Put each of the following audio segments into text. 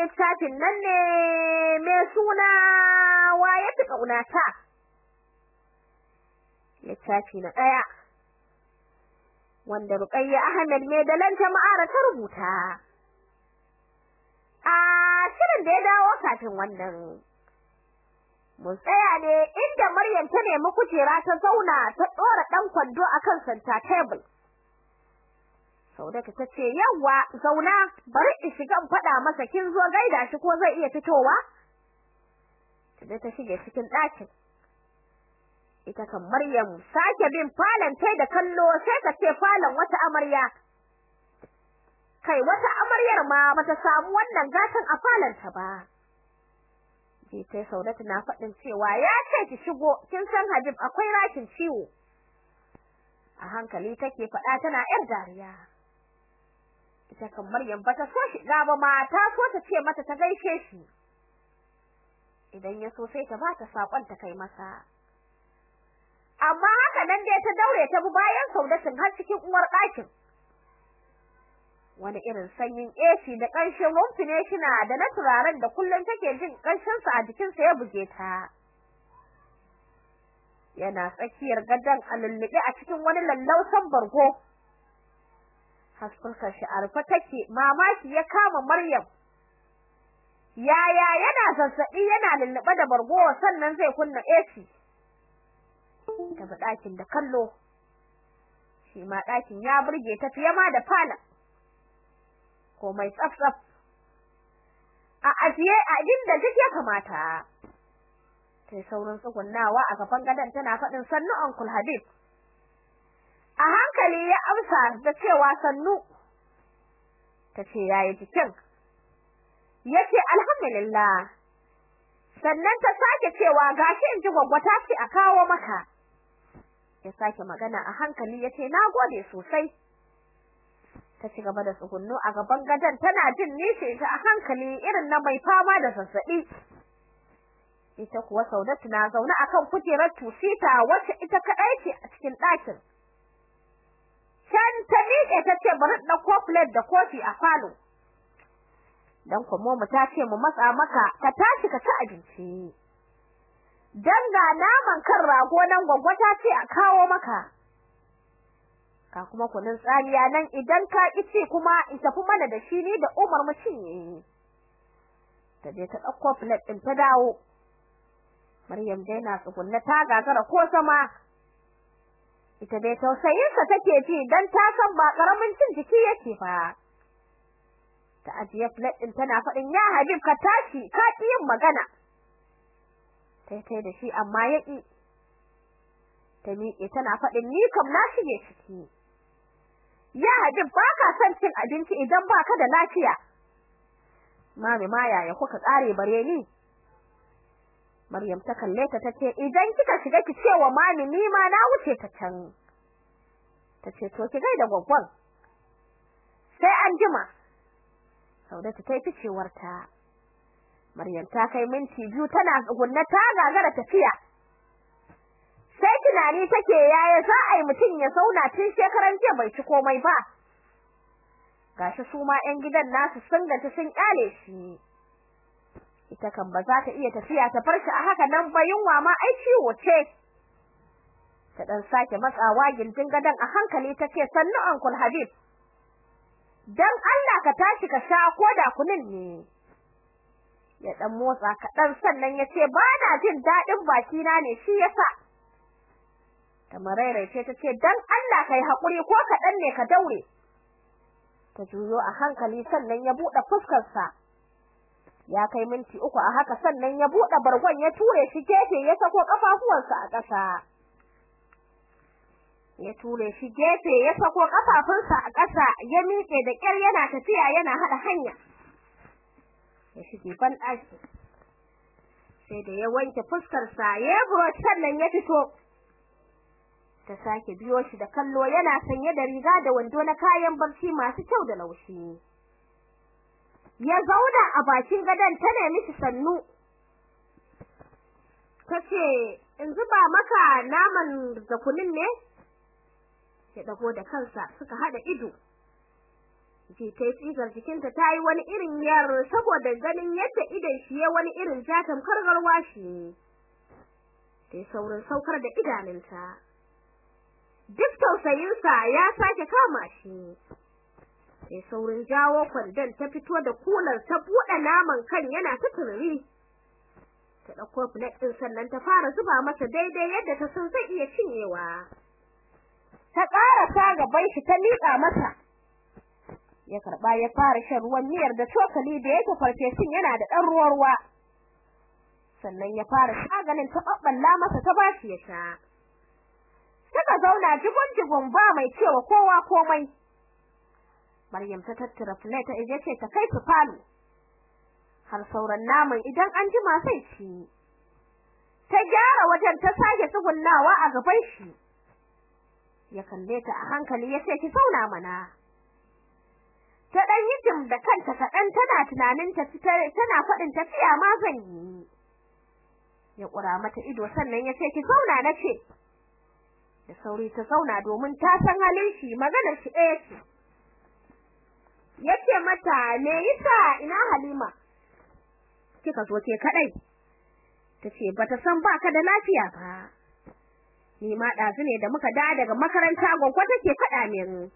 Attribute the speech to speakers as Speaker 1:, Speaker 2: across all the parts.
Speaker 1: littafin nan ne mai suna waye ta kaunata littafi na ɗaya wanda Ruqayya Ahmed mai dalan jama'ar ta rubuta. A shirin da ya dawo kafin wannan mun tsaya ne inda Maryam ta nemi kujera ta zauna ta dora dan kwando akan center table. Saudata ta ce yawa zauna bari in shiga faɗa masa kin zo gaida shi ko zai iya fitowa? Tada ta shige cikin ɗakin. Ita kan Maryam sake bin falon tai da kallo sai ka ce falon wata amarya. Kai wata amaryar ma bata samu wannan gatan a falon ta ba. Ji sai Saudatu na faɗin cewa ya ce ki shigo kin san Habib akwai rashin ciwo. A hankali take faɗa tana yar dariya. Ita kan Maryam bata so shiga ba ma ta so ta ce mata ta gaishe shi. Idan ya so sai ta bata saƙon ta kai masa. Amma haka nan dai ta daure ta bi bayan Saudatun har cikin uwar ɗakin. Wani irin sanyin AC da ƙanshin rumfineshina da na turaren da kullum take jin ƙanshin sa a jikin sa ya buge ta. Yana tsakiyar gadon a lullube a cikin wani lallausan bargo. Hasfulkar shi a rufe take. Mamaki ya kama Maryam. Yaya yana zazzaɓi yana lullube da bargo sannan zai kunna AC ta bi ɗakin da kallo. Shi ma ɗakin ya burge ta fiye ma da falon. Komai tsaf-tsaf. A ajiye a inda duk ya kamata. Sai saurin tsugunnawa a gaban gadon tana faɗin sannu Uncle Habib. A hankali ya amsa da cewa sannu. Tace yayi jikin. Yace alhamdulillah. Sannan ta sake cewa gashi in ji gwaggwata ce a kawo maka. Ya sake magana a hankali ya ce nagode sosai. Ta ci gaba da tsugunno a gaban gadon tana jin nishi ta a hankali irin na mai fama da zazzaɓi. Ita kuwa Saudatu na zaune akan kujerar tusita wacce ita kadai ce a cikin ɗakin. Can ta miƙe ta ce bari ɗauko plate da kofi a falo. Dan kuma mu ta ce mu matsa maka ka tashi ka ci abinci. Dan ga naman kan rago nan gwaggwa ta ce a kawo maka. Ka kuma kunun tsariya nan idan ka ci kuma in tafi mana da shi ni da Umar mu cinye. Ta je ta ɗauko plate ɗin ta dawo. Maryam dai na tsugunna ta gagara ko sama ita dai tausayinsa take ji dan ta san ba ƙaramin cin jiki yake ba. Ta ajiye plate din tana faɗin ya Habib ka tashi ka yin magana. Sai tai da shi amma yaki ta miƙe tana faɗin ni kam na shige ciki. Ya Habib ba ka son cin abinci idan baka da lafiya. Mami ma yaya kuka tsare bare ni? Maryam ta kalle ta tace idan kika shiga ki ce wa mami ni ma na wuce ta can. Tace to ki gaida gwaggwan. Sai an jima Saudatu ta yi ficewar ta Maryam ta kai minti biyu tana tsugunna ta gagara tafiya. Sai tunani take yaya za a yi mutum ya zauna tun shekaran jiya bai ci komai ba? Gashi su ma 'yan gidan nasu sun gaji sun ƙyale shi. Ita kan ba za ta iya tafiya ta farshi a haka nan ba yunwa ma ai ciwo ce. Ta dan sake matsawa gindin gadan a hankali tace sannu Uncle Habib. Dan Allah ka tashi ka sha koda kunin ne. Ya dan motsa kaɗan sannan ya ce ba na jin daɗin bakina ne shi yasa ta maraice ta ce dan Allah kai haƙuri ko kaɗan ne ka daure. Ta juyo a hankali sannan ya buɗe fuskarsa. Ya kai minti uku a haka sannan ya buɗe bargon ya ture shi gefe ya sako kafafuwansa a ƙasa. Ya ture shi gefe ya sako kafafunsa a ƙasa ya miƙe da ƙyar yana tafiya yana haɗa hanya. Ya shige ban ɗaki sai da ya wanke fuskarsa ya brush sannan ya fito. Ta sake biyo shi da kallo yana sanye da riga da wando na kayan barci masu kyau da laushi. Ya zauna a bakin gadon ta nemi shi sannu. Tace in zuba maka naman da kunin ne? Ya dago da kansa suka hada ido. Ji ta tsigar jikinta ta yi wani irin yar saboda ganin yadda idan shi ya wani irin jatan kargarwa shi sai saurin saukar da idanunta. Duk tausayinsa ya sake kama shi. Sai saurin jawo kwandon ta fito da kular ta buɗe naman kan yana ta ta ɗauko plate ɗin sannan ta fara zuba masa daidai yadda ta san zai iya cinyewa. Ta ƙarasa gaban shi ta miƙa masa. Ya karɓa ya fara shan ruwan miyar da cokali da yake farfesun yana da ɗan ruwa ruwa. Sannan ya fara shaganin ta ɓaɓɓalla masa ta bashi ya sha. Suka zauna jigun-jigun ba mai cewa kowa komai. Maryam ta tattara plate ije ce ta kai su falo. Har sauran naman idan an jima sai ci. Ta gyara wajen ta sake tsugunnawa a gaban shi. Ya kalle ta a hankali ya ce ki sauna mana. Ta dan yi jim da kanta kaɗan tana tunanin ta tana faɗin tafiya ma zan yi. Ya ƙura mata ido sannan ya ce ki zauna na ce. Da sauri ta zauna domin ta san halin shi maganar shi ɗaya ce. Ya ce mata me yasa? Ina Halima? Kika zo ke kadai tace bata san baka da lafiya ba. Ni ma dazu ne da muka da daga makaranta gwaggwa take fada min.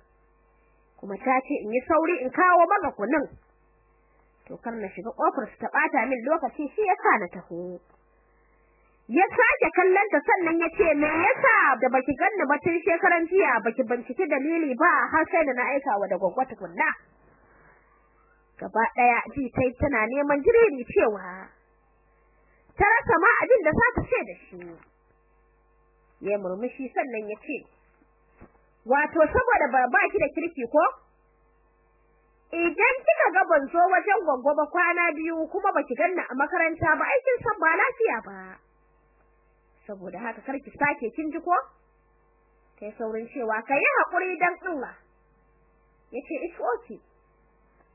Speaker 1: Kuma ta ce in yi sauri in kawo maka kunun to kar na shiga ƙofar su ta bata min lokaci shi yasa na taho. Ya sake kallon ta sannan ya ce me yasa da baki ganni ba tun shekaran jiya? Baki bincike dalili ba har sai da na aika wa da gwaggwa tukunna. Gaba ɗaya ji tai tana neman jiriri cewa ta rasa ma abin da za ta ce da shi. Ya murmushi sannan ya ce wato saboda ba baki da kirki ko? Idan kika ga ban zo wajen gwangwa ba kwana biyu kuma baki ganna a makaranta ba aikin san ba lafiya ba. Saboda haka karki sake kin ji ko? Kai saurin cewa kai haƙuri dan Allah. Yace it's okay.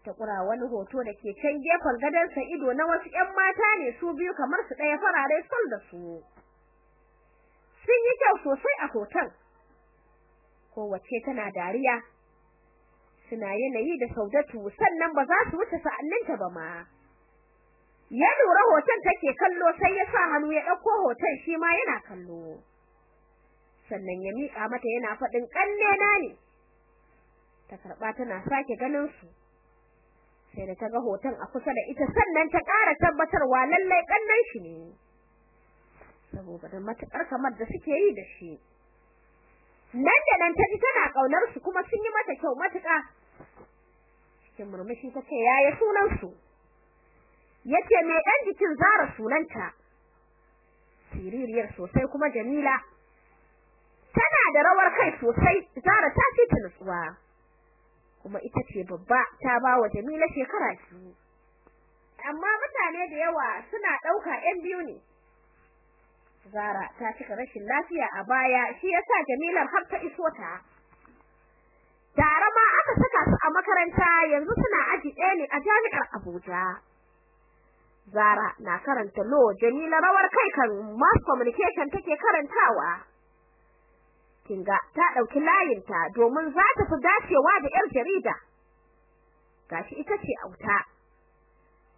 Speaker 1: Ta kura wani hoto da ke can gefen gadonsa ido na wasu ƴan mata ne su biyu kamar su ɗaya farare sol da su. Sun yi kyau sosai a hoton. Kowace tana dariya. Suna yanayi da saudatu sannan ba za su wuce sa'anninta ba ma. Ya lura hoton take kallo sai ya sa hannu ya ɗauko hoton shi ma yana kallo. Sannan ya miƙa mata yana faɗin ƙanne na ne. Ta karɓa tana sake ganin su sai da ta ga hoton a kusa da ita sannan ta ƙara tabbatarwa lallai kannan shi ne. Saboda da matakar kamar da suke yi da shi. Nan da nan ta ji tana ƙaunar su kuma sun yi mata kyau matuƙa. Cikin murmushi ta ce yaya sunan su ya ce mai dan jikin Zara sunanta. Siririyar sosai kuma Jamila. Tana da rawar kai sosai Zara ta ce ta nutsuwa. Kuma ita ce babba ta ba wa Jamila shekara biyu. Amma mutane da yawa suna ɗauka 'yan biyu ne. Zara ta cika rashin lafiya a baya shi yasa Jamila har ta iso ta. Tare ma aka saka su a makaranta yanzu suna aji ɗaya ne a jami'ar Abuja. Zara na karanta law Jamila rawar kai kan mass communication take karantawa. Kinga ta ɗauki layinta domin za ta fi dacewa da yar jarida. Gashi ita ce auta.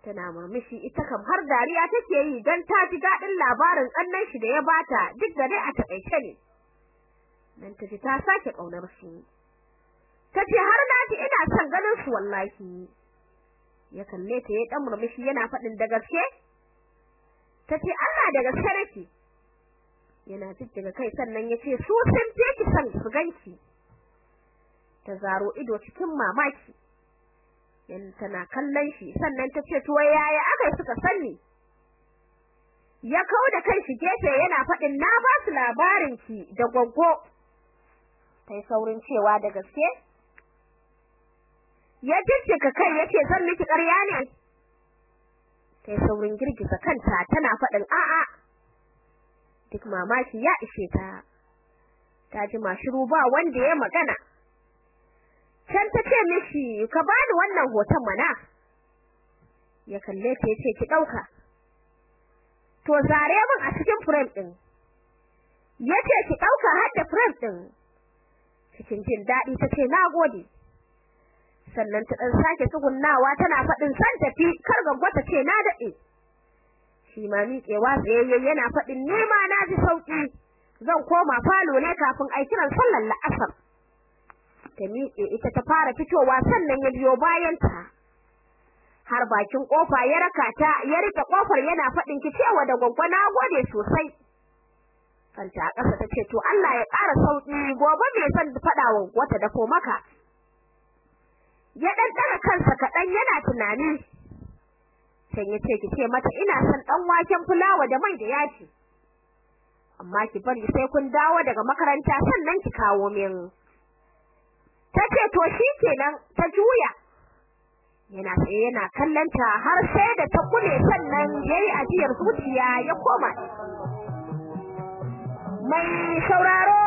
Speaker 1: Tana murmushi ita kam har dariya take yi dan ta ji daɗin labarin kannan shi da ya bata duk da dai a taƙaice ne. Dan ta ji ta sake ƙaunar su tace har na ji ina son ganin su wallahi. Ya kalle ta ya dan murmushi yana faɗin da gaske? Tace Allah da gaske yana jijjiga kai sannan ya ce su sun je ki san su ganki. Ta zaro ido cikin mamaki. Yan tana kallon shi sannan tace to yaya aka suka sani ya kawo da kai shi gefe yana faɗin na ba su labarin ki da goggo. Kai saurin cewa da gaske. Ya jijjiga kai ya ce zan miki ƙarya ne. Kai saurin girgiza kanta tana faɗin a'a. Duk mamaki ya ishe ta. Ta ji mashiru ba wanda ya magana. Can ta ce mishi ka bani wannan hoton mana. Ya kalle ta ya ce ki ɗauka to zare min a cikin frame din ya ce ki ɗauka har da frame din cikin jin daɗi tace nagode sannan ta dan sake tsugunnawa tana faɗin san tafi kar gaggwata ce na daɗe. Shi ma miƙewa tsayayye yana faɗin nema na ji sauƙi. Zan koma falo ne kafin ai kiran sallar la'asar. Ta miƙe ita ta fara fitowa sannan ya biyo bayanta. Har bakin ƙofa ya raka ta ya riƙe ƙofar yana faɗin ki cewa da gwaggwana gode sosai. Kanta a ƙasa tace to Allah ya ƙara sauƙi gobe me san faɗa wa wata dafo maka? Ya dan dara kansa kaɗan yana tunani sai ya ce ki ce mata ina son dan waken fulawa da mai da yaji. Amma ki bari sai kun dawo daga makaranta sannan ki kawo min. Tace to shikenan ta juya. Yana tsaye yana kallanta har sai da ta kule sannan yayi ajiyar zuciya ya koma. Mai sauraro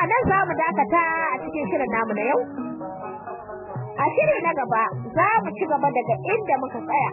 Speaker 1: a nan za mu dakata a cikin shirin namu na yau. A shiri na gaba za mu ci gaba daga inda muka tsaya.